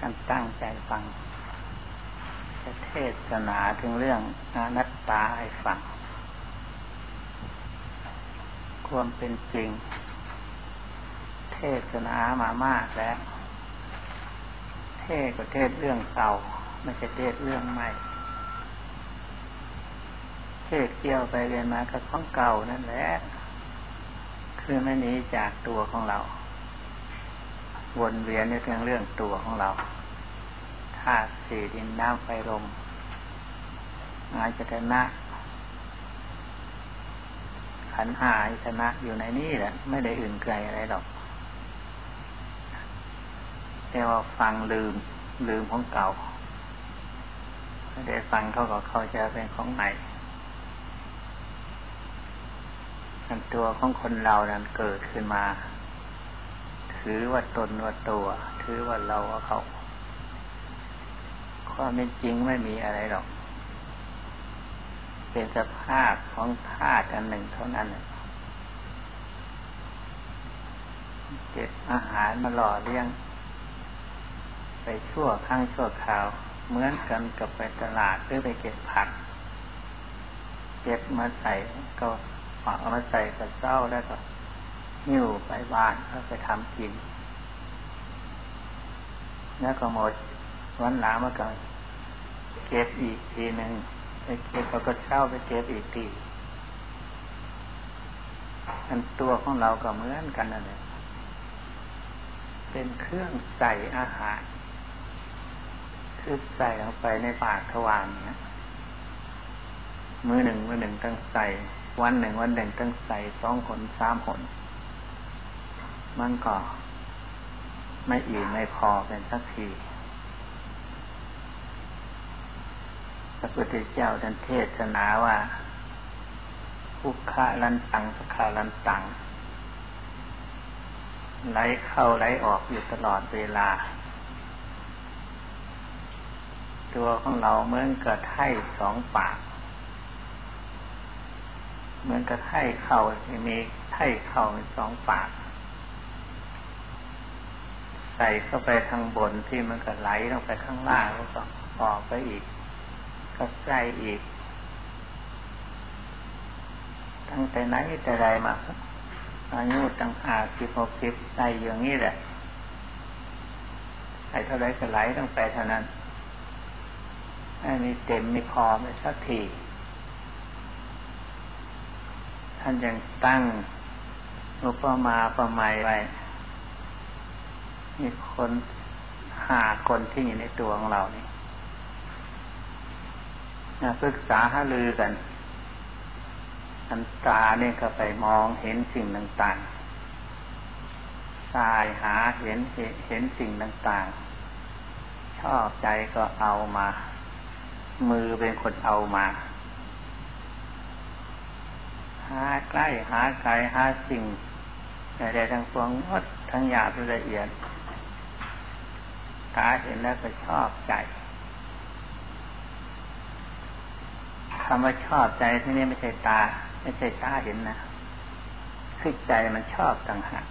กันตั้งใจฟังเทศนาถึงเรื่องอนัตตาให้ฟัง ความเป็นจริง เทศนามามากแล้ว เทศก็เทศเรื่องเก่าไม่ใช่เทศเรื่องใหม่ เทศเกี่ยวไปเรียนมากับของเก่านั่นแหละ คือไม่หนีจากตัวของเรา วนเวียนในเรื่องเรื่องตัวของเราธาตุสี่ดินน้ำไฟลมอาจตนะ ขันหาอิชนะอยู่ในนี้แหละ ไม่ได้อื่นไกลอะไรหรอกแต่ว่าฟังลืมลืมของเก่าไม่ได้ฟังเขาก็เขาจะเป็นของใหม่ตัวของคนเรานั้นเกิดขึ้นมา ถือว่าตนว่าตัว ถือว่าเราว่าเขาความเป็นจริงไม่มีอะไรหรอก เป็นสภาพของธาตุอันหนึ่งเท่านั้นเก็บอาหารมาหล่อเลี้ยง ไปชั่วข้างชั่วคราว เหมือนกันกับไปตลาดหรือไปเก็บผัก เก็บมาใส่ก็ฝากเอามาใส่กระเจ้าแล้วก็ หิ้วไปบ้านแล้วไปทำกิน แล้วก็หมดวันหลังมาก็เก็บอีกทีหนึ่งไปเก็บแล้วก็เช่าไปเก็บอีกทีอันตัวของเราก็เหมือนกันนั่นแหละเป็นเครื่องใส่อาหารคือใส่ลงไปในปากทวารเนี่ยมือหนึ่งมือหนึ่งต้องใส่ วันหนึ่งวันหนึ่งต้องใส่สองคนสามคน มันก็ ไม่อิ่มไม่พอเป็นสักทีพระพุทธเจ้าท่านเทศนาว่าผู้ฆ่าลันตังสขาลันตังไหลเข้าไหลออกอยู่ตลอดเวลา ตัวของเราเหมือนกับไถ่สองปาก เหมือนกับไถ่เข่ามีไถ่เข่าสองปาก ใส่เข้าไปทางบนที่มันก็ไหลลงไปข้างล่างแล้วก็ออกไปอีก ก็ใส่อีก ตั้งแต่ไหนแต่ไรมาอายุตั้งห้าสิบหกสิบใส่อย่างนี้แหละใส่เท่าไรก็ไหลลงไปเท่านั้นไม่มีเต็มมีพอไม่สักทีท่านยังตั้งอุปมาประไมยไว้ มีคนหาคนที่อยู่ในตัวของเรานี่ปรึกษาหาลือกันอันตาเนี่ยก็ไปมองเห็นสิ่งต่างๆสายหาเห็นเห็นสิ่งต่างๆ ชอบใจก็เอามา มือเป็นคนเอามา หาใกล้หาไกลหาสิ่งใดๆทั้งปวงหมดทั้งหยาบละเอียด ตาเห็นแล้วก็ชอบใจคำว่าชอบใจที่นี่ไม่ใช่ตา ไม่ใช่ตาเห็นนะคือใจมันชอบต่างหาก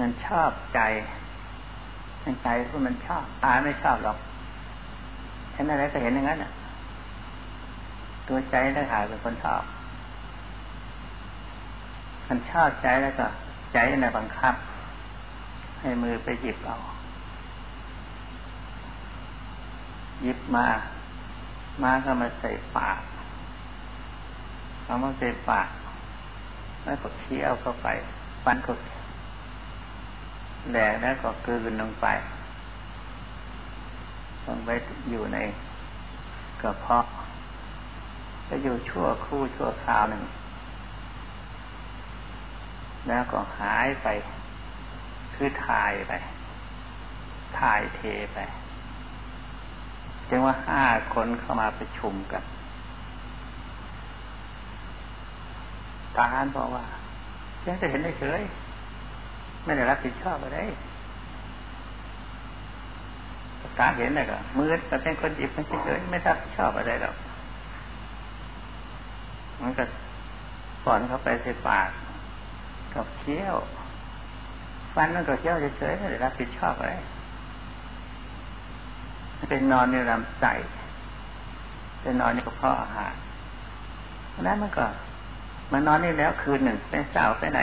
มันชอบใจมันใจเพราะมันชอบตาไม่ชอบหรอกเห็นอะไรก็เห็นอย่างนั้นอะ ตัวใจได้หายเป็นคนชอบ มันชอบใจแล้วก็ ใจในบังคับ ให้มือไปหยิบเอา หยิบมา มาก็มาใส่ปากเอามาใส่ปาก แล้วก็เคี้ยวเข้าไปฟันก็แหลกแล้วก็กลืนลงไปต้องไปอยู่ในกระเพาะจะอยู่ชั่วครู่ชั่วคราวหนึ่ง แล้วก็หายไป คือถ่ายไป ถ่ายเทไปึงว่าห้าคนเข้ามาประชุมกันทหารบอกว่ายังจะเห็นได้เฉยไม่ได้รับผิดชอบอะไรตาเห็นเลยก็มือแต่เป็นคนหยิบไม่เฉยไม่รับผิดชอบอะไรหรอกมันก็สอนเข้าไปใส่ปากกับเคี้ยว ฟันมันก็เคี้ยวเฉยๆไม่ได้รับผิดชอบอะไร เป็นนอนในลำไส้เป็นนอนในกระเพาะอาหารนั้นมันก็มันอนนี่แล้วคืนหนึ่งเป็นสาวไปไหน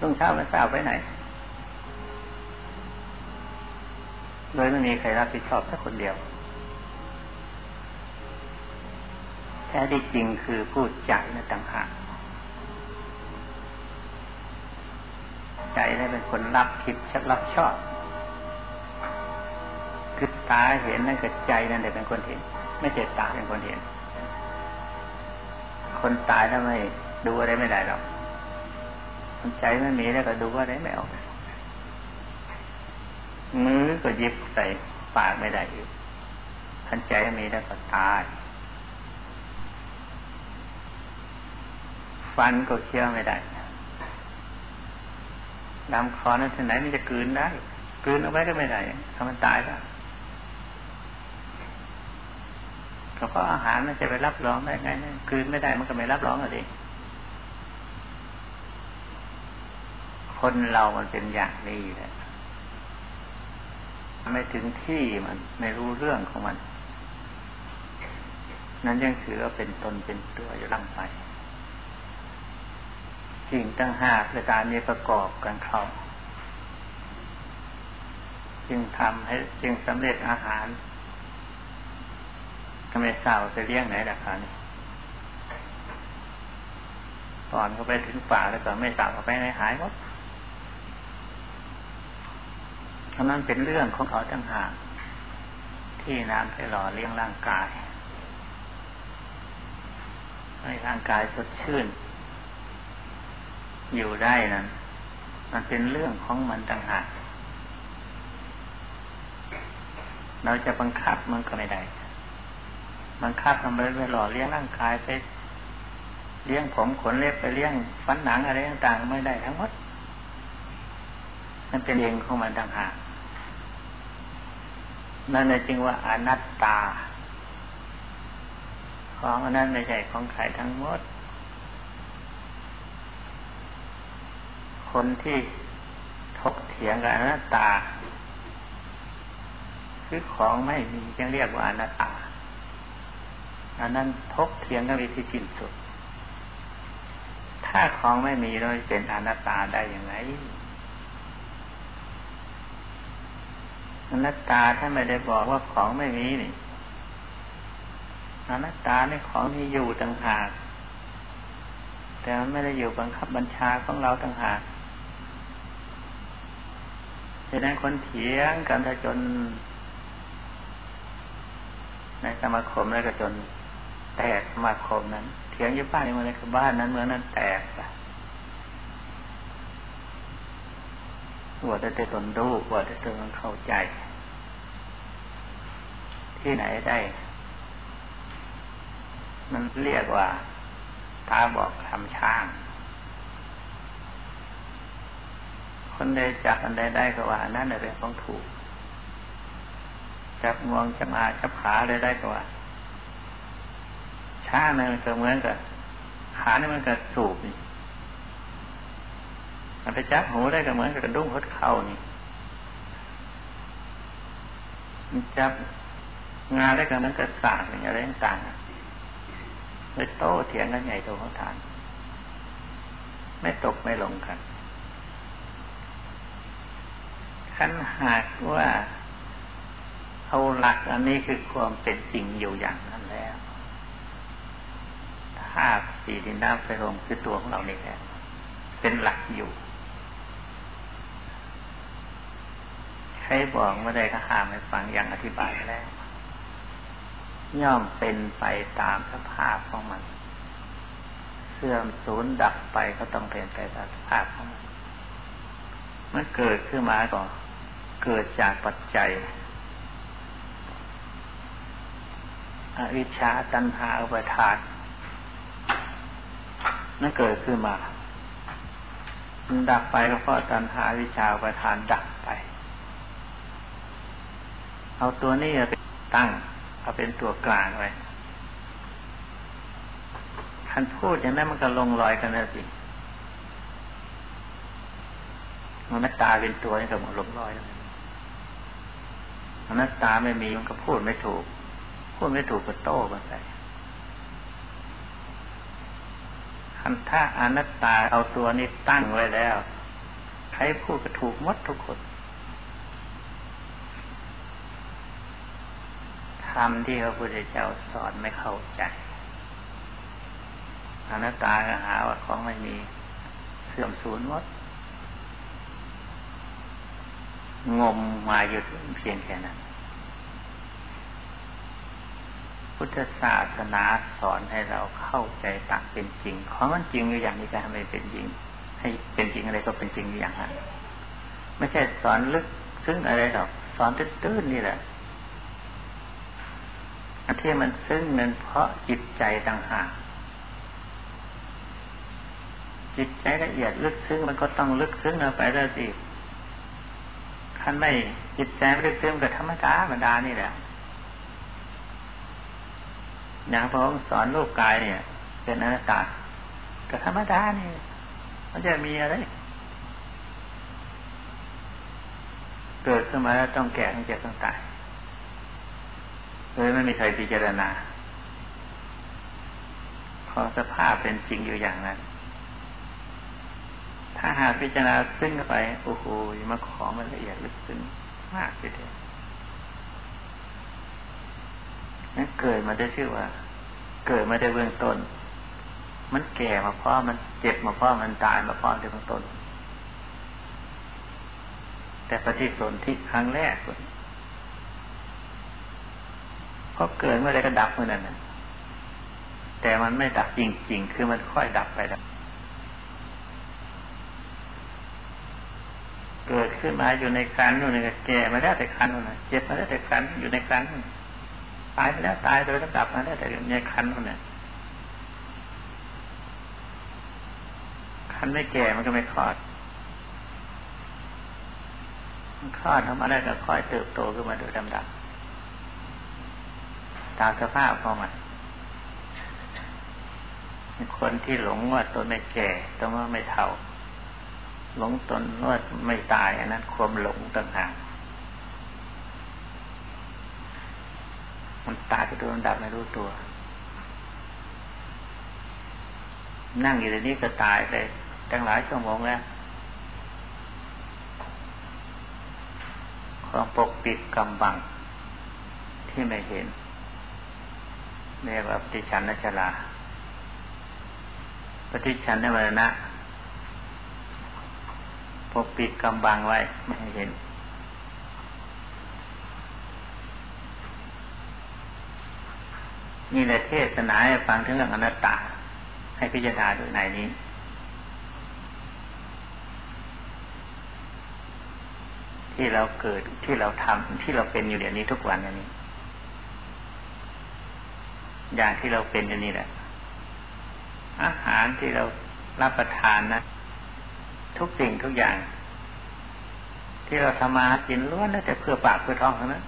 รุ่งเช้าเป็นสาวไปไหน โดยไม่มีใครรับผิดชอบแค่คนเดียว แท้ที่จริงคือพูดใจนะต่างหากใจนี่เป็นคนรับคิดชักรับชอบ คือตาเห็นนั่นก็ใจนั่นเด็เป็นคนเห็น ไม่ใช่ตาเป็นคนเห็น คนตายถ้าไม่ดูอะไรไม่ได้หรอกคนใจไม่มีแล้วก็ดูอะไรไม่ออกมือก็ยิบใส่ปากไม่ได้อยู่ทันใจมีแล้วก็ตาย ฟันก็เคี้ยวไม่ได้ลำคอนั้นที่ไหนมันจะกืนได้กืนเอาไว้ก็ไม่ได้ถ้ามันตายแล้ว ก็เพราะอาหารมันจะไปรับรองได้ไงกืนไม่ได้มันก็ไม่รับรองอะไรคนเรามันเป็นอย่างนี้แหละไม่ถึงที่มันไม่รู้เรื่องของมัน นั้นยังถือว่าเป็นตนเป็นตัวอยู่ล่างไปสิ่งตั้งห้าประการนี้ประกอบกันเข้าจึงทำให้จึงสำเร็จอาหาร ทำไมสาวจะเลี้ยงไหนราคานี้ตอนเขาไปถึงป่าแล้วก็ไม่สาวเขาไปไหนหายหมดเพราะนั้นเป็นเรื่องของเขาตั้งหากที่น้ำไปหล่อเลี้ยงร่างกาย ให้ร่างกายสดชื่น อยู่ได้นั้นมันเป็นเรื่องของมันต่างหากเราจะบังคับมันก็ไม่ได้ บังคับมันไปไปหล่อเลี้ยงร่างกายไปเลี้ยงผมขนเล็บไปเลี้ยงฟันหนังอะไรต่างๆไม่ได้ทั้งหมดมันเป็นเองของมันต่างหากนั่นเลยจึงว่าอนัตตา ของอันนั้นไม่ใช่ของใครทั้งหมด คนที่ทกเถียงกับอนัตตา คือของไม่มีจึงเรียกว่าอนัตตา อันนั้นทกเถียงกันไปที่สิ้นสุด ถ้าของไม่มีเราเป็นอนัตตาได้อยังไงอนัตตาท่านไม่ได้บอกว่าของไม่มีนี่อนัตตาในของที่อยู่ต่างหาก แต่มันไม่ได้อยู่บังคับบัญชาของเราต่างหากดังนั้นคนเถียงกันจน ในสมาคมแล้วก็จน แตกสมาคมนั้น เถียงยู่บ้าในเมืองในบ้านนั้นเมืองนั้นแตกอะว่าได้แต่ตนรู้ว่าได้แต่ตนเข้าใจ ที่ไหนได้ มันเรียกว่าตาบอกทำช่าง คนใดจับอันใดได้ก็ว่านั่นเป็นของถูกจับงวงจับมาจับขาได้ได้ก็ว่า ช่างนี่มันก็เหมือนกับขานี่มันก็สูบนี่มันไปจับหูได้ก็เหมือนกับกระดุ้งหดเข่านี่มันจับงานได้ก็เหมือนกับสากอย่างไรต่างๆไม่โต้เถียงกันใหญ่โตของทาน ไม่ตกไม่ลงกันขันหากว่าเอาหลักอันนี้คือความเป็นจริงอยู่อย่างนั้นแล้ว ธาตุสี่ดินน้ำไฟลมคือตัวของเราเนี่แหละเป็นหลักอยู่ ใครบอกไม่ได้ก็หามให้ฟังอย่างอธิบายแล้วย่อมเป็นไปตามสภาพของมัน เสื่อมสูญดับไปก็ต้องเป็นไปตามสภาพของมันมันเกิดขึ้นมาก่อนเกิดจากปัจจัยอวิชชาตัณหาอุปทาน นั่นเกิดขึ้นมามันดับไปก็เพราะตัณหาวิชาอุปทานดับไป เอาตัวนี้ไปตั้งเอาเป็นตัวกลางไว้ท่านพูดอย่างนั้นมันก็ลงรอยกันแล้วสิมันไม่ตาเป็นตัวนี่ก็มันลงรอยแล้วอนัตตาไม่มีมันก็พูดไม่ถูก พูดไม่ถูกก็โต้กันไป คันถ้าอนัตตาเอาตัวนี้ตั้งไว้แล้ว ใครพูดก็ถูกมดทุกคนทำที่พระพุทธเจ้าสอนไม่เข้าใจอนัตตาก็หาว่าของไม่มีเสื่อมสูญหมดงมมาอยู่เพียงแค่นั้น พุทธศาสนาสอนให้เราเข้าใจตักเป็นจริง ของมันจริงอยู่อย่างนี้จะทำให้เป็นจริง ให้เป็นจริงอะไรก็เป็นจริงอย่างนั้นไม่ใช่สอนลึกซึ้งอะไรหรอกสอนตื้นๆนี่แหละอันที่มันซึ้งนั้นเพราะจิตใจต่างหากจิตใจละเอียดลึกซึ้งมันก็ต้องลึกซึ้งเอาไปแล้วสิท่านไม่จิตใจไม่ลึกซึ้งแต่ธรรมดาธรรมดานี่แหละ อย่างพระองค์สอนรูปกายเนี่ย เป็นอนัตตาก็ธรรมดาเนี่ยมันจะมีอะไร เกิดขึ้นมาแล้วต้องแก่ต้องเจ็บต้องตายเลยไม่มีใครพิจารณาพอสภาพเป็นจริงอยู่อย่างนั้น ถ้าหากพิจารณาซึ้งไป โอ้โหมาขอมันละเอียดลึกซึ้งมากทีเดียว นั่นเกิดมาได้ชื่อว่า เกิดมาได้เบื้องต้น มันแก่มาเพราะมันเจ็บมาเพราะมันตายมาเพราะในเบื้องต้น แต่ปฏิสนธิครั้งแรกเพราะเกิดเมื่อไรก็ดับเมื่อนั้นแต่มันไม่ดับจริงๆ คือมันค่อยดับไปดับเกิดขึ้นมาอยู่ในคันอยู่ในแก่มาแล้แต่คันนู่นเจ็บมาแล้แต่คันอยู่ในคัน ตายไปแล้วตายโดยระดับมาแล้วแต่ในคันนู่นคันไม่แก่มันก็ไม่คลอดมันคลอดทำมาได้ก็ค่อยเติบโตขึ้นมาโดยลำดับตามสภาพของมันคนที่หลงว่าตนไม่แก่ต้องว่าไม่เท่าหลงตนว่าไม่ตายอันนั้นความหลงต่างหาก มันตายไปโดยลำดับไม่รู้ตัว นั่งอยู่ในนี้ก็ตายไปตั้งหลายชั่วโมงแล้วความปกปิดกำบัง ที่ไม่เห็นเรียกว่าปฏิชันนชลาปฏิชันในมรณะปกปิดกำบังไว้ไม่ให้เห็น นี่แหละเทศนาให้ฟังถึงเรื่องอนัตตา ให้พิจารณาโดยในนี้ ที่เราเกิดที่เราทำที่เราเป็นอยู่เดี๋ยวนี้ทุกวันนี้ อย่างที่เราเป็นอย่นี้แหละ อาหารที่เรารับประทานนะทุกสิ่งทุกอย่าง ที่เราทำมากินล้วนแล้วแต่เพื่อปากเพื่อท้องเท่านั้น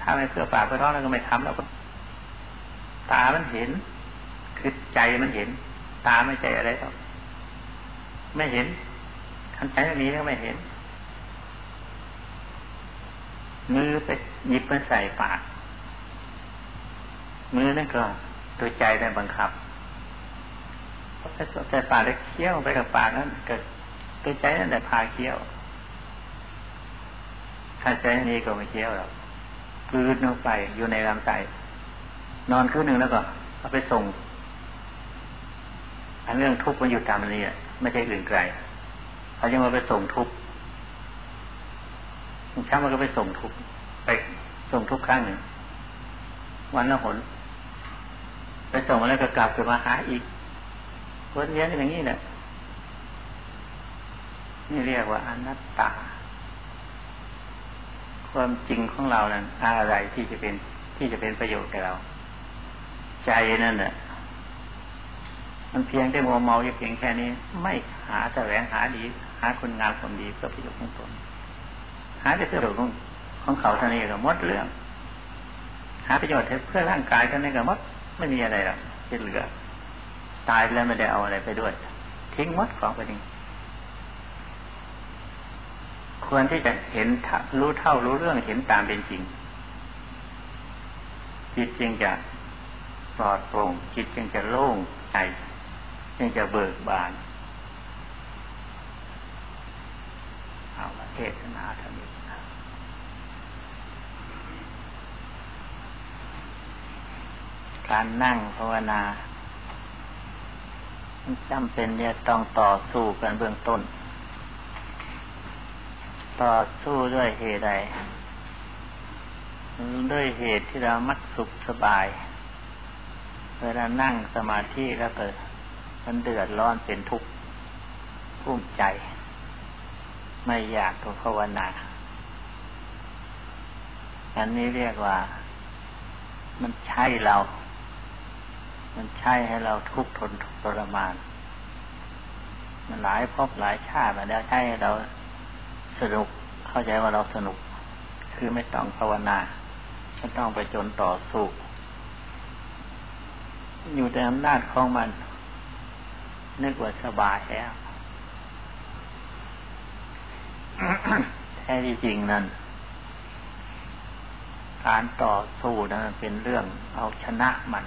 ถ้าไม่เพื่อปากเพื่อท้องเราก็ไม่ทำแล้วก็ ตามันเห็น คือใจมันเห็น ตาไม่ใจอะไรหรอกไม่เห็นทันใจไม่มีก็ไม่เห็นมือไปหยิบมาใส่ปาก มือนั่นก็ตัวใจได้บังคับถ้าใจปากแล้วเคี้ยวไปกับปากนั้นเกิดตัวใจนั่นแหละพาเคี้ยวถ้าใจนี้ก็ไม่เคี้ยวหรอกคืนลงไปอยู่ในลำไส้ นอนคืนหนึ่งแล้วก็เอาไปส่งอันเรื่องทุกข์มันอยู่ตามนี้ไม่ใช่อื่นไกลเขาจะมาไปส่งทุกข์ช้ามันก็ไปส่งทุกข์ไปส่งทุกครั้งหนึ่งวันละหนไปส่งมาแล้วก็กลับกลับมาหาอีกวนเวียนอย่างนี้แหละนี่เรียกว่าอนัตตา ความจริงของเรานั้นอะไรที่จะเป็นที่จะเป็นประโยชน์แก่เรา ใจนั่นแหละมันเพียงได้มัวเมาอยู่เพียงแค่นี้ ไม่หาแสวงหาดี หาคนงามคนดีเพื่อประโยชน์ของตนหาแต่ประโยชน์ของของเขาเท่านี้ก็หมดเรื่อง หาประโยชน์เพื่อร่างกายเท่านี้ก็หมดไม่มีอะไรหรอกที่เหลือ ตายแล้วไม่ได้เอาอะไรไปด้วย ทิ้งมดของไปนี่ควรที่จะเห็นรู้เท่ารู้เรื่องเห็นตามเป็นจริงจิตจึงจะ ปลอดโปร่งจิตจึงจะโล่งใจจึงจะเบิกบานเอาละเทศนาท่านี้การนั่งภาวนาจำเป็นเนี่ยต้องต่อสู้กันเบื้องต้น ต่อสู้ด้วยเหตุใดด้วยเหตุที่เรามัดสุขสบาย เวลานั่งสมาธิแล้วเกิดมันเดือดร้อนเป็นทุกข์พุ่มใจ ไม่อยากภาวนา อันนี้เรียกว่า มันใช่เรา มันใช่ให้เราทุกข์ทนทุกข์ทรมาน มันหลายพบหลายชาติมาแล้วใช่ให้เราสนุกเข้าใจว่าเราสนุก คือไม่ต้องภาวนาไม่ต้องไปจนต่อสู้ อยู่ในอำนาจของมัน นึกว่าสบายแล้วแท้ที่จริงนั้น การต่อสู้นั้นเป็นเรื่องเอาชนะมัน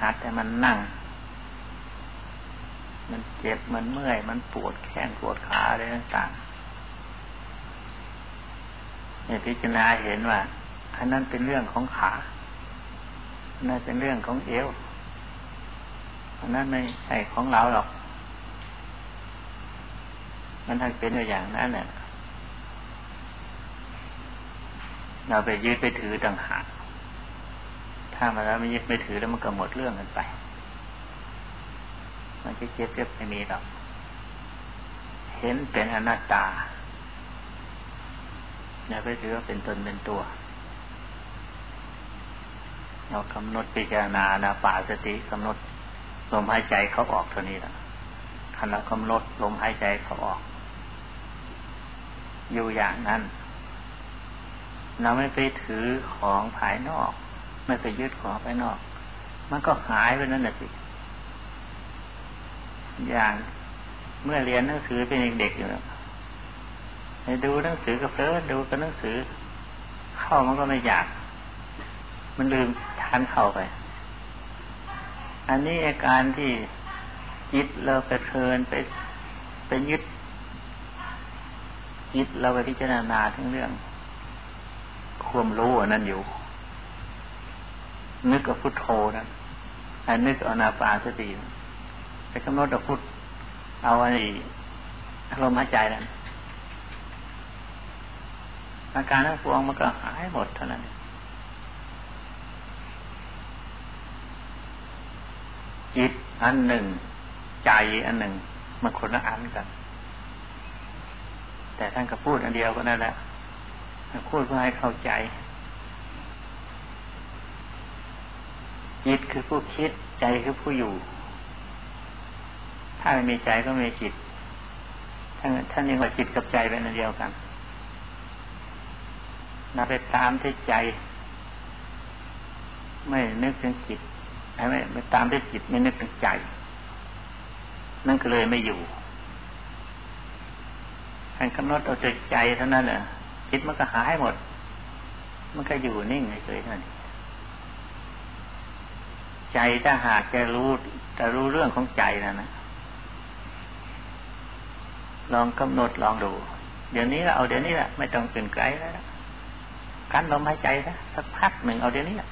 หัดให้มันนั่ง มันเจ็บมันเมื่อย มันปวดแขนปวดขาอะไรต่างๆเนี่ยพิจารณาเห็นว่าอันนั้นเป็นเรื่องของขา นนั้นเป็นเรื่องของเอวอันนั้นไม่ใช่ของเราหรอก มันทั้งเป็นอย่างนั้นเนี่ยเราไปยึดไปถือต่างหากถ้ามาแล้วไม่ยึดไม่ถือแล้วมันก็หมดเรื่องกันไป มันจะเจ็บเจ็บไม่มีหรอก เห็นเป็นอนัตตาอย่าไปถือว่าเป็นตนเป็นตัว เรากำหนดพิจารณานาป่าสติกำหนดลมหายใจเขาออกเท่านี้แหละขณะกำหนดลมหายใจเขาออก อยู่อย่างนั้น เราไม่ไปถือของภายนอก ไม่ไปยึดของไปนอก มันก็หายไปนั่นแหละสิอย่างเมื่อเรียนหนังสือเป็นเด็กๆอยู่แล้วดูหนังสือกับเพลินดูกับหนังสือ เข้ามันก็ไม่อยาก มันลืม ทานเข้าไป อันนี้อาการที่จิตเราไปเพลินไปไปยึดจิตเราไปพิจารณาทั้งเรื่อง ความรู้นั่นอยู่ นึกกับพุทโธนะให้นึกเอานาปาสติไปกำหนดเอาพุทเอาอันนี้อารมณ์หายใจนั้นอาการทั้งปวงมันก็หายหมดเท่านั้น จิตอันหนึ่ง ใจอันหนึ่ง มันคนละอันกัน แต่ท่านก็พูดอันเดียวก็นั่นแหละพูดเพื่อให้เข้าใจ จิตคือผู้คิดใจคือผู้อยู่ ถ้าไม่มีใจก็ไม่มีจิตท่านท่านยังว่าจิตกับใจเป็นอันเดียวกันนับไปตามที่ใจ ไม่นึกถึงจิต ไม่ไปตามที่จิตไม่นึกถึงใจ นั่นก็เลยไม่อยู่ท่านกำหนดเอาใจใจเท่านั้นแหละจิตมันก็หายหมด มันก็อยู่นิ่งเฉยๆนั่นใจถ้าหากจะรู้จะรู้เรื่องของใจนะนะลองกำหนดลองดู เดี๋ยวนี้เราเอาเดี๋ยวนี้แหละไม่ต้องเป็นไกลแล้วกันลมหายใจนะสักพักหนึ่งเอาเดี๋ยวนี้แหละ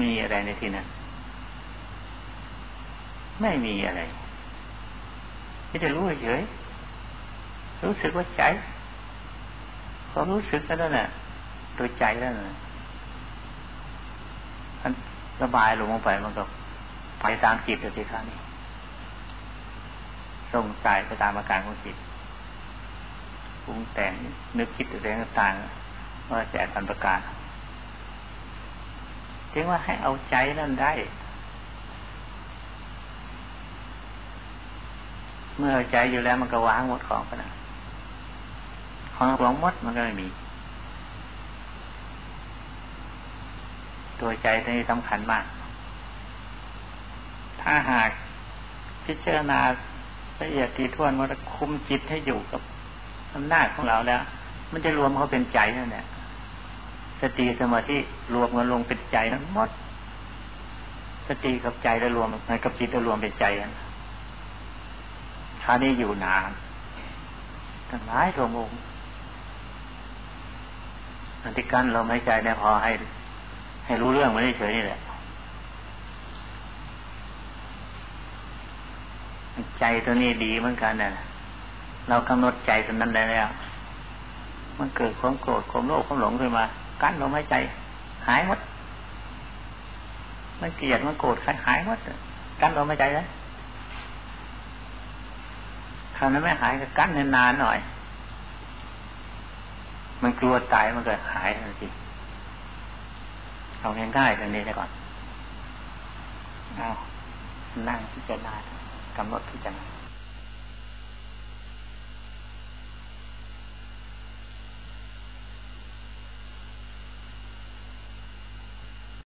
มีอะไรในที่นั้น ไม่มีอะไรที่จะรู้เฉยรู้สึกว่าใจพอรู้สึกแล้วน่ะโดยใจแล้วน่ะมันระบายลงไปมันก็ไปตามจิตเลยสิครับนี่ส่งใจไปตามอาการของจิตปรุงแต่งนึกคิดอะไรต่างๆว่าจะทันประการ จึงว่าให้เอาใจนั่นได้ เมื่อใจอยู่แล้วมันก็วางหมดของไปนะของหลงมดมันก็ไม่มี ตัวใจนี่สำคัญมาก ถ้าหากพิจารณาละเอียดทีท่วนว่าคุมจิตให้อยู่กับอำนาจของเราแล้ว มันจะรวมเขาเป็นใจนั่นแหละ สติสมาธิรวมกันลงเป็นใจทั้งหมด สติกับใจจะรวมกับจิตจะรวมเป็นใจกันท่านี้อยู่นานทั้งหลายชั่วโมงอันที่กั้นเราไม่ใจเนี่ยพอให้ ให้รู้เรื่องม่ได้เฉยนี่แหละใจตัวนี้ดีเหมือนกันนะเรากำหนดใจตัวนั้นได้แล้ว มันเกิดความโกรธความโลภความหลงขึ้นมา กั้นเราไม่ใจ หายหมด มันเกลียดมันโกรธหายหมดกั้นเราไม่ใจแล้วคราวนั้นไม่หายก็กั้นนานๆหน่อย มันกลัวตายมันก็หายทันทีเอาง่ายๆตรงนี้ได้ก่อน เอา นั่งพิจารณากำหนดพิจารณา